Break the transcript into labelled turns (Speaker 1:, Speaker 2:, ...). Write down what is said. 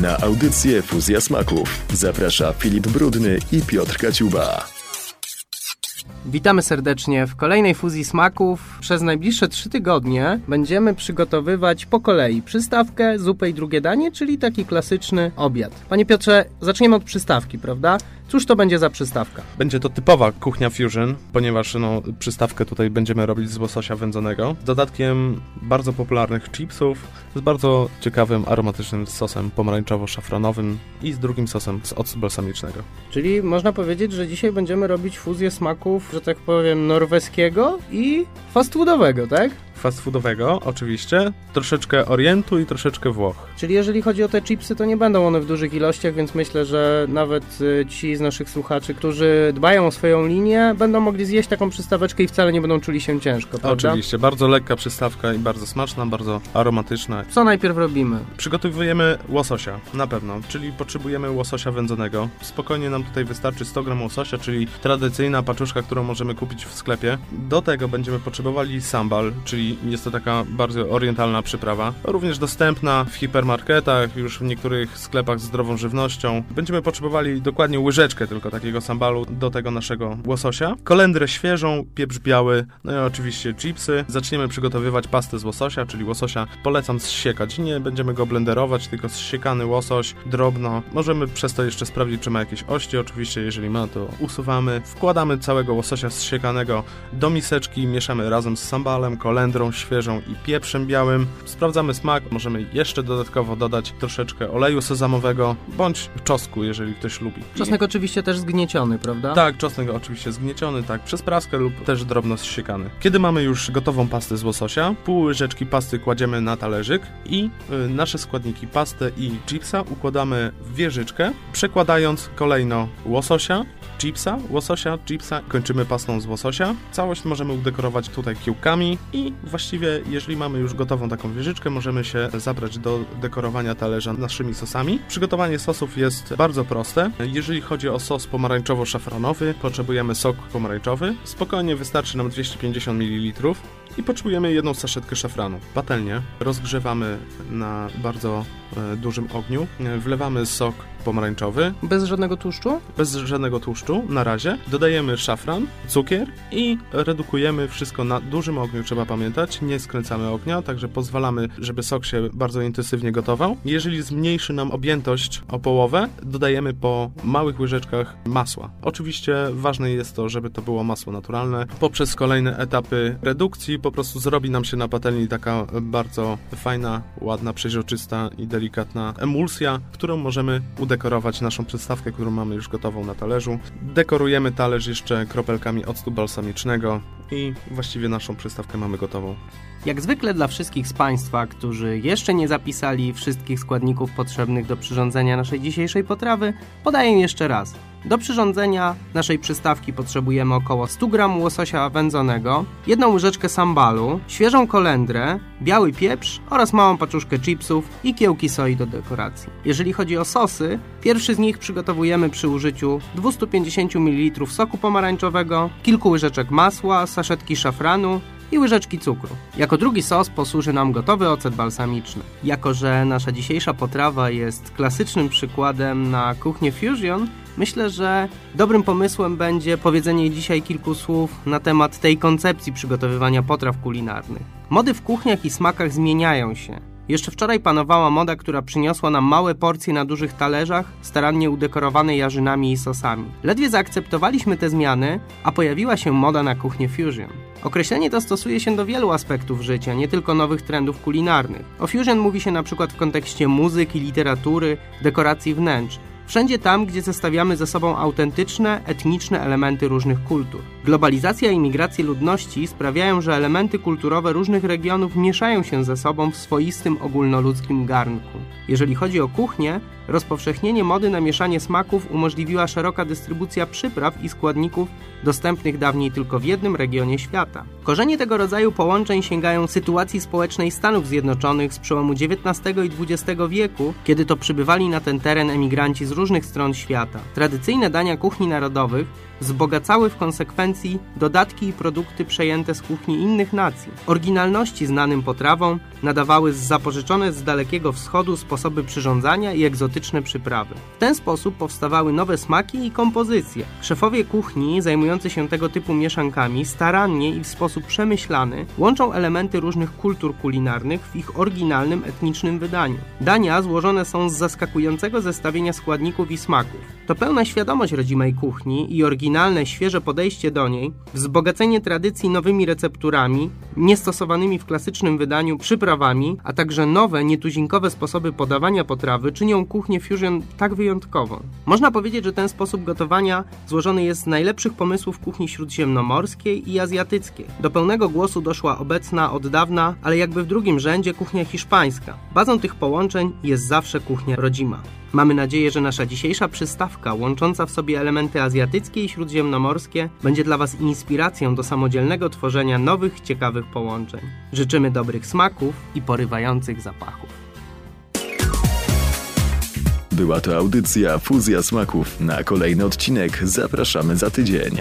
Speaker 1: Na audycję Fuzja Smaków zaprasza Filip Brudny i Piotr Kaciuba.
Speaker 2: Witamy serdecznie w kolejnej fuzji smaków. Przez najbliższe trzy tygodnie będziemy przygotowywać po kolei przystawkę, zupę i drugie danie, czyli taki klasyczny obiad. Panie Piotrze, zaczniemy od przystawki, prawda? Cóż to będzie za przystawka?
Speaker 3: Będzie to typowa kuchnia fusion, ponieważ no, przystawkę tutaj będziemy robić z łososia wędzonego, z dodatkiem bardzo popularnych chipsów, z bardzo ciekawym, aromatycznym sosem pomarańczowo-szafranowym i z drugim sosem z octu balsamicznego.
Speaker 2: Czyli można powiedzieć, że dzisiaj będziemy robić fuzję smaków, że tak powiem, norweskiego i fast foodowego, tak?
Speaker 3: Fast foodowego, oczywiście, troszeczkę Orientu i troszeczkę Włoch.
Speaker 2: Czyli jeżeli chodzi o te chipsy, to nie będą one w dużych ilościach, więc myślę, że nawet y, ci z naszych słuchaczy, którzy dbają o swoją linię, będą mogli zjeść taką przystaweczkę i wcale nie będą czuli się ciężko, prawda?
Speaker 3: Oczywiście, bardzo lekka przystawka i bardzo smaczna, bardzo aromatyczna.
Speaker 2: Co najpierw robimy?
Speaker 3: Przygotowujemy łososia, na pewno, czyli potrzebujemy łososia wędzonego. Spokojnie nam tutaj wystarczy 100 g łososia, czyli tradycyjna paczuszka, którą możemy kupić w sklepie. Do tego będziemy potrzebowali sambal, czyli jest to taka bardzo orientalna przyprawa. Również dostępna w hipermarketach, już w niektórych sklepach z zdrową żywnością. Będziemy potrzebowali dokładnie łyżeczkę tylko takiego sambalu do tego naszego łososia. Kolendrę świeżą, pieprz biały, no i oczywiście chipsy. Zaczniemy przygotowywać pastę z łososia, czyli łososia polecam zsiekać. Nie będziemy go blenderować, tylko zsiekany łosoś drobno. Możemy przez to jeszcze sprawdzić, czy ma jakieś ości. Oczywiście, jeżeli ma, to usuwamy. Wkładamy całego łososia zsiekanego do miseczki, mieszamy razem z sambalem, kolendrą, świeżą i pieprzem białym. Sprawdzamy smak, możemy jeszcze dodatkowo dodać troszeczkę oleju sezamowego bądź czosnku, jeżeli ktoś lubi.
Speaker 2: Czosnek I... oczywiście też zgnieciony, prawda?
Speaker 3: Tak, czosnek oczywiście zgnieciony, tak, przez praskę lub też drobno zsiekany. Kiedy mamy już gotową pastę z łososia, pół łyżeczki pasty kładziemy na talerzyk i y, nasze składniki pastę i chipsa układamy w wieżyczkę, przekładając kolejno łososia, chipsa, łososia, chipsa, kończymy pastą z łososia. Całość możemy udekorować tutaj kiełkami i właściwie, jeżeli mamy już gotową taką wieżyczkę, możemy się zabrać do dekorowania talerza naszymi sosami. Przygotowanie sosów jest bardzo proste. Jeżeli chodzi o sos pomarańczowo-szafranowy, potrzebujemy sok pomarańczowy. Spokojnie wystarczy nam 250 ml i potrzebujemy jedną saszetkę szafranu. Patelnię rozgrzewamy na bardzo e, dużym ogniu, e, wlewamy sok pomarańczowy.
Speaker 2: Bez żadnego tłuszczu?
Speaker 3: Bez żadnego tłuszczu, na razie. Dodajemy szafran, cukier i redukujemy wszystko na dużym ogniu, trzeba pamiętać. Nie skręcamy ognia, także pozwalamy, żeby sok się bardzo intensywnie gotował. Jeżeli zmniejszy nam objętość o połowę, dodajemy po małych łyżeczkach masła. Oczywiście ważne jest to, żeby to było masło naturalne. Poprzez kolejne etapy redukcji po prostu zrobi nam się na patelni taka bardzo fajna, ładna, przeźroczysta i delikatna emulsja, którą możemy udekorować naszą przedstawkę, którą mamy już gotową na talerzu. Dekorujemy talerz jeszcze kropelkami octu balsamicznego i właściwie naszą przystawkę mamy gotową.
Speaker 2: Jak zwykle dla wszystkich z Państwa, którzy jeszcze nie zapisali wszystkich składników potrzebnych do przyrządzenia naszej dzisiejszej potrawy, podaję jeszcze raz. Do przyrządzenia naszej przystawki potrzebujemy około 100 g łososia wędzonego, jedną łyżeczkę sambalu, świeżą kolendrę, biały pieprz oraz małą paczuszkę chipsów i kiełki soi do dekoracji. Jeżeli chodzi o sosy, pierwszy z nich przygotowujemy przy użyciu 250 ml soku pomarańczowego, kilku łyżeczek masła, saszetki szafranu, i łyżeczki cukru. Jako drugi sos posłuży nam gotowy ocet balsamiczny. Jako, że nasza dzisiejsza potrawa jest klasycznym przykładem na kuchnię fusion, myślę, że dobrym pomysłem będzie powiedzenie dzisiaj kilku słów na temat tej koncepcji przygotowywania potraw kulinarnych. Mody w kuchniach i smakach zmieniają się. Jeszcze wczoraj panowała moda, która przyniosła nam małe porcje na dużych talerzach, starannie udekorowane jarzynami i sosami. Ledwie zaakceptowaliśmy te zmiany, a pojawiła się moda na kuchnię fusion. Określenie to stosuje się do wielu aspektów życia, nie tylko nowych trendów kulinarnych. O fusion mówi się na przykład w kontekście muzyki, literatury, dekoracji wnętrz, Wszędzie tam, gdzie zestawiamy ze sobą autentyczne, etniczne elementy różnych kultur. Globalizacja i migracje ludności sprawiają, że elementy kulturowe różnych regionów mieszają się ze sobą w swoistym ogólnoludzkim garnku. Jeżeli chodzi o kuchnię, rozpowszechnienie mody na mieszanie smaków umożliwiła szeroka dystrybucja przypraw i składników dostępnych dawniej tylko w jednym regionie świata. Korzenie tego rodzaju połączeń sięgają sytuacji społecznej Stanów Zjednoczonych z przełomu XIX i XX wieku, kiedy to przybywali na ten teren emigranci z różnych stron świata. Tradycyjne dania kuchni narodowych wzbogacały w konsekwencji dodatki i produkty przejęte z kuchni innych nacji. Oryginalności znanym potrawom nadawały zapożyczone z Dalekiego Wschodu sposoby przyrządzania i egzotyczne przyprawy. W ten sposób powstawały nowe smaki i kompozycje. Szefowie kuchni zajmujący się tego typu mieszankami starannie i w sposób przemyślany łączą elementy różnych kultur kulinarnych w ich oryginalnym etnicznym wydaniu. Dania złożone są z zaskakującego zestawienia składników i smaków. To pełna świadomość rodzimej kuchni i oryginalne, świeże podejście do niej, wzbogacenie tradycji nowymi recepturami, niestosowanymi w klasycznym wydaniu przyprawami, a także nowe, nietuzinkowe sposoby podawania potrawy czynią kuchnię fusion tak wyjątkową. Można powiedzieć, że ten sposób gotowania złożony jest z najlepszych pomysłów kuchni śródziemnomorskiej i azjatyckiej. Do pełnego głosu doszła obecna od dawna, ale jakby w drugim rzędzie kuchnia hiszpańska. Bazą tych połączeń jest zawsze kuchnia rodzima. Mamy nadzieję, że nasza dzisiejsza przystawka, łącząca w sobie elementy azjatyckie i śródziemnomorskie, będzie dla Was inspiracją do samodzielnego tworzenia nowych, ciekawych połączeń. Życzymy dobrych smaków i porywających zapachów.
Speaker 1: Była to audycja Fuzja Smaków. Na kolejny odcinek zapraszamy za tydzień.